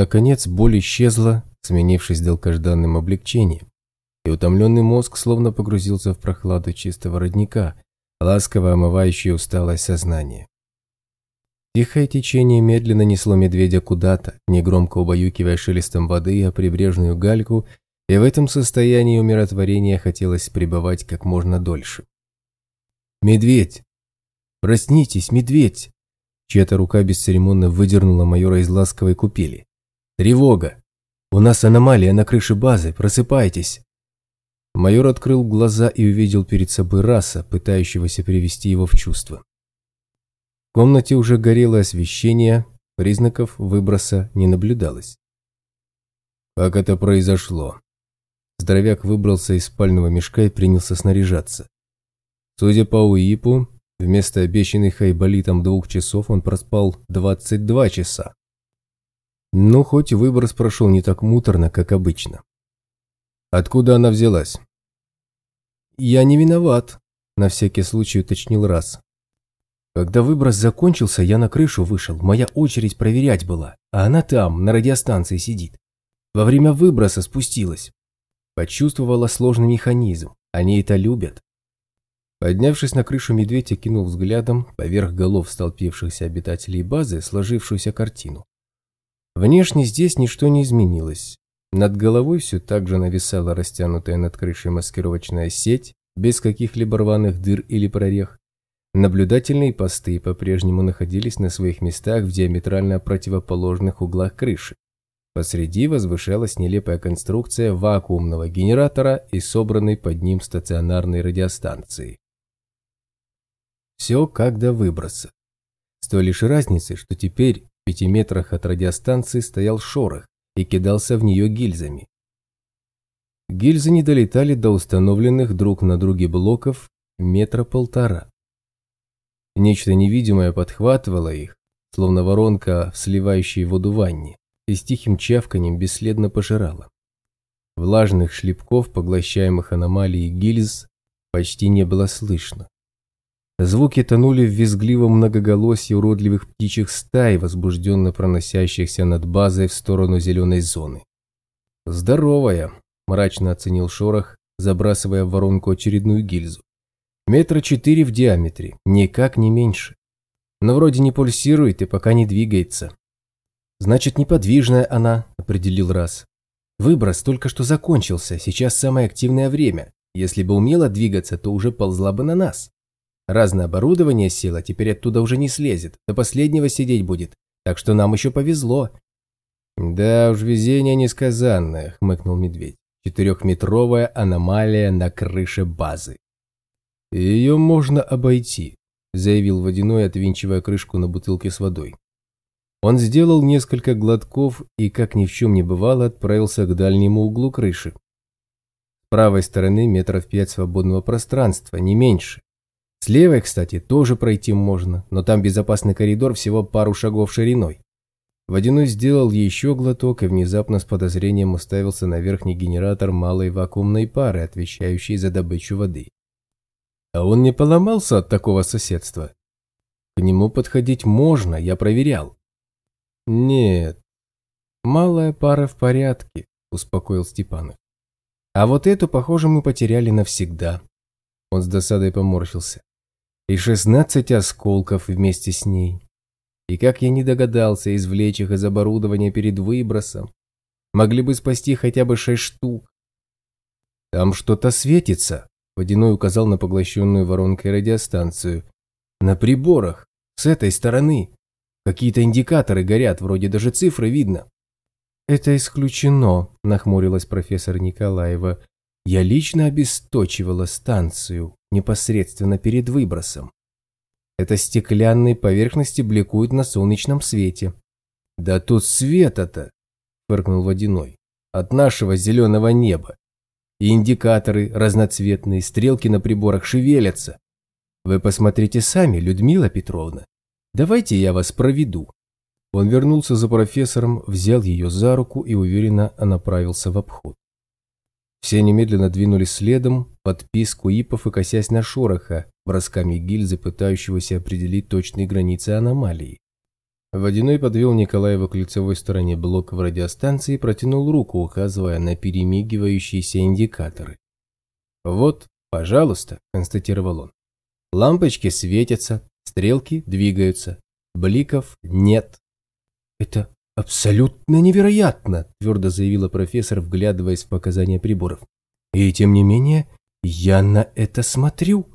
наконец, боль исчезла, сменившись долгожданным облегчением, и утомленный мозг словно погрузился в прохладу чистого родника, ласково омывающее усталое сознание. Тихое течение медленно несло медведя куда-то, негромко убаюкивая шелестом воды о прибрежную гальку, и в этом состоянии умиротворения хотелось пребывать как можно дольше. «Медведь! Проснитесь, медведь!» Чья-то рука бесцеремонно выдернула майора из ласковой купели. «Тревога! У нас аномалия на крыше базы, просыпайтесь!» Майор открыл глаза и увидел перед собой раса, пытающегося привести его в чувство. В комнате уже горело освещение, признаков выброса не наблюдалось. Как это произошло? Здоровяк выбрался из спального мешка и принялся снаряжаться. Судя по УИПу, вместо обещанных айболитом двух часов он проспал 22 часа. Ну, хоть выброс прошел не так муторно, как обычно. Откуда она взялась? «Я не виноват», – на всякий случай уточнил раз. Когда выброс закончился, я на крышу вышел, моя очередь проверять была, а она там, на радиостанции сидит. Во время выброса спустилась. Почувствовала сложный механизм, они это любят. Поднявшись на крышу, медведь окинул взглядом поверх голов столпившихся обитателей базы сложившуюся картину. Внешне здесь ничто не изменилось. Над головой все так же нависала растянутая над крышей маскировочная сеть, без каких-либо рваных дыр или прорех. Наблюдательные посты по-прежнему находились на своих местах в диаметрально противоположных углах крыши. Посреди возвышалась нелепая конструкция вакуумного генератора и собранной под ним стационарной радиостанции. Все как до выброса. С той лишь разницей, что теперь в пяти метрах от радиостанции стоял шорох и кидался в нее гильзами. Гильзы не долетали до установленных друг на друге блоков метра полтора. Нечто невидимое подхватывало их, словно воронка в сливающей воду ванне, и с тихим чавканием бесследно пожирало. Влажных шлепков, поглощаемых аномалией гильз, почти не было слышно. Звуки тонули в визгливом многоголосии уродливых птичьих стай, возбужденно проносящихся над базой в сторону зеленой зоны. «Здоровая», – мрачно оценил Шорох, забрасывая в воронку очередную гильзу. Метра четыре в диаметре, никак не меньше. Но вроде не пульсирует и пока не двигается. Значит, неподвижная она, определил раз. Выброс только что закончился, сейчас самое активное время. Если бы умела двигаться, то уже ползла бы на нас. Разное оборудование село, теперь оттуда уже не слезет, до последнего сидеть будет, так что нам еще повезло. Да уж, везение несказанное, хмыкнул медведь. Четырехметровая аномалия на крыше базы. «Ее можно обойти», – заявил Водяной, отвинчивая крышку на бутылке с водой. Он сделал несколько глотков и, как ни в чем не бывало, отправился к дальнему углу крыши. С правой стороны метров пять свободного пространства, не меньше. С левой, кстати, тоже пройти можно, но там безопасный коридор всего пару шагов шириной. Водяной сделал еще глоток и внезапно с подозрением уставился на верхний генератор малой вакуумной пары, отвечающей за добычу воды. А он не поломался от такого соседства? К нему подходить можно, я проверял. Нет, малая пара в порядке, успокоил Степанов. А вот эту, похоже, мы потеряли навсегда. Он с досадой поморщился. И шестнадцать осколков вместе с ней. И как я не догадался извлечь их из оборудования перед выбросом. Могли бы спасти хотя бы шесть штук. Там что-то светится, Водяной указал на поглощенную воронкой радиостанцию. «На приборах! С этой стороны! Какие-то индикаторы горят, вроде даже цифры видно». «Это исключено», – нахмурилась профессор Николаева. «Я лично обесточивала станцию непосредственно перед выбросом. Это стеклянные поверхности бликуют на солнечном свете». «Да тут света-то!» – фыркнул Водяной. «От нашего зеленого неба. И индикаторы разноцветные, стрелки на приборах шевелятся. Вы посмотрите сами, Людмила Петровна. Давайте я вас проведу. Он вернулся за профессором, взял ее за руку и уверенно направился в обход. Все немедленно двинулись следом, под писк ипов и косясь на шороха, бросками гильзы, пытающегося определить точные границы аномалии. Водяной подвел Николаева к лицевой стороне блока в радиостанции и протянул руку, указывая на перемигивающиеся индикаторы. «Вот, пожалуйста», – констатировал он. «Лампочки светятся, стрелки двигаются, бликов нет». «Это абсолютно невероятно», – твердо заявила профессор, вглядываясь в показания приборов. «И тем не менее, я на это смотрю.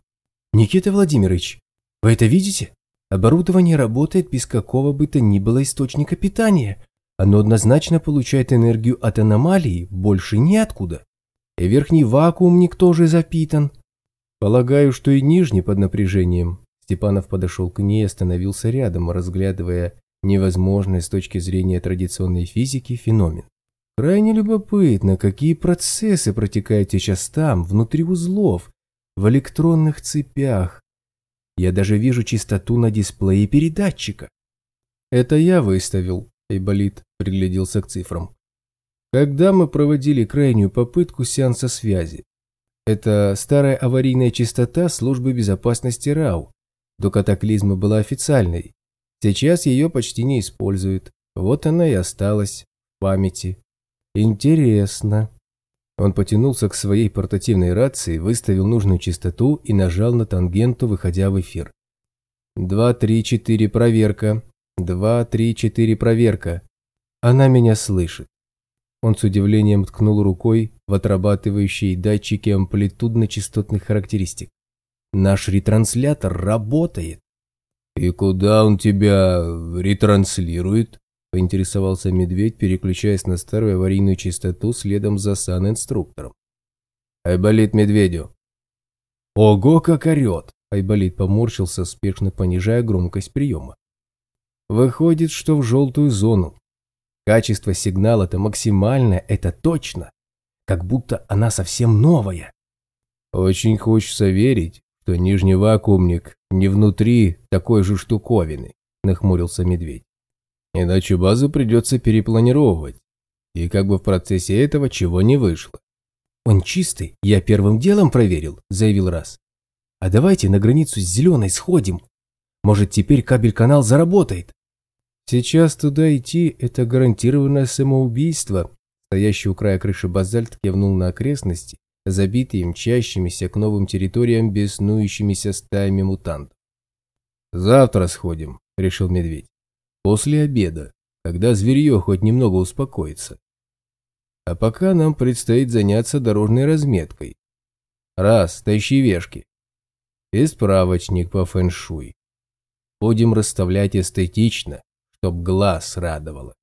Никита Владимирович, вы это видите?» Оборудование работает без какого бы то ни было источника питания. Оно однозначно получает энергию от аномалии, больше ниоткуда. И верхний вакуумник тоже запитан. Полагаю, что и нижний под напряжением. Степанов подошел к ней и остановился рядом, разглядывая невозможный с точки зрения традиционной физики феномен. Крайне любопытно, какие процессы протекают сейчас там, внутри узлов, в электронных цепях, я даже вижу чистоту на дисплее передатчика. Это я выставил, Айболит пригляделся к цифрам. Когда мы проводили крайнюю попытку сеанса связи. Это старая аварийная частота службы безопасности РАУ. До катаклизма была официальной. Сейчас ее почти не используют. Вот она и осталась в памяти. Интересно. Он потянулся к своей портативной рации, выставил нужную частоту и нажал на тангенту, выходя в эфир. «Два, три, четыре, проверка. Два, три, четыре, проверка. Она меня слышит». Он с удивлением ткнул рукой в отрабатывающие датчики амплитудно-частотных характеристик. «Наш ретранслятор работает». «И куда он тебя ретранслирует?» поинтересовался медведь, переключаясь на старую аварийную частоту следом за сан-инструктором. «Айболит медведю!» «Ого, как орет!» Айболит поморщился, спешно понижая громкость приема. «Выходит, что в желтую зону. Качество сигнала-то максимальное, это точно. Как будто она совсем новая». «Очень хочется верить, что нижний вакуумник не внутри такой же штуковины», нахмурился медведь. Иначе базу придется перепланировывать. И как бы в процессе этого чего не вышло. «Он чистый, я первым делом проверил», – заявил Раз. «А давайте на границу с зеленой сходим. Может, теперь кабель-канал заработает?» «Сейчас туда идти – это гарантированное самоубийство», Стоящий у края крыши базальт кивнул на окрестности, забитые мчащимися к новым территориям беснующимися стаями мутантов. «Завтра сходим», – решил медведь. После обеда, когда зверье хоть немного успокоится. А пока нам предстоит заняться дорожной разметкой. Раз, тащи вешки. И справочник по фэншуй. Будем расставлять эстетично, чтоб глаз радовало.